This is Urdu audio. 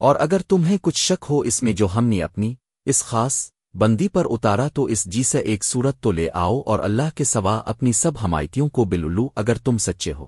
اور اگر تمہیں کچھ شک ہو اس میں جو ہم نے اپنی اس خاص بندی پر اتارا تو اس جی سے ایک صورت تو لے آؤ اور اللہ کے سوا اپنی سب حمایتیوں کو بلولو اگر تم سچے ہو۔